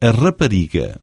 a rapariga.